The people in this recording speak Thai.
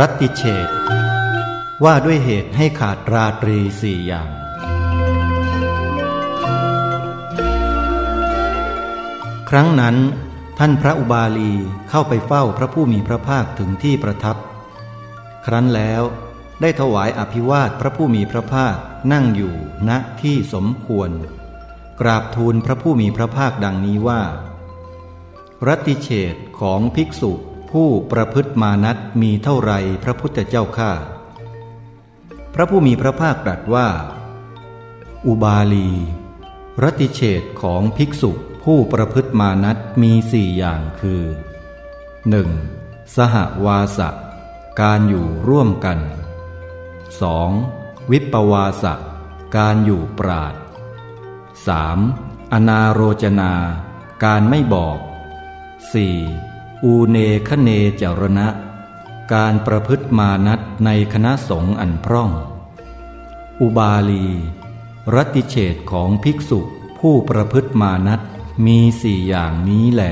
รัติเฉดว่าด้วยเหตุให้ขาดราตรีสี่อย่าง ครั้งนั้น ท่านพระอุบาลีเข้าไปเฝ้าพระผู้มีพระภาคถึงที่ประทับ ครั้นแล้วได้ถวายอภิวาทพระผู้มีพระภาคนั่งอยู่ณที่สมควร กราบทูลพระผู้มีพระภาคดังนี้ว่า รัติเฉดของภิกษุ ผู้ประพฤติมานัตมีเท่าไรพระพุทธเจ้าข้าพระผู้มีพระภาคตรัสว่า อุบาลี รติเฉดของภิกษุผู้ประพฤติมานัตมีสี่อย่างคือ 1. สหวาสะ การอยู่ร่วมกัน 2. วิปวาสะ การอยู่ปราด 3. อนาโรจนา การไม่บอก 4. อูเนคเนจรณะ การประพฤติมานัตในคณะสงฆ์อันพร่อง อุบาลี รัติเฉดของภิกษุผู้ประพฤติมานัตมีสี่อย่างนี้แหล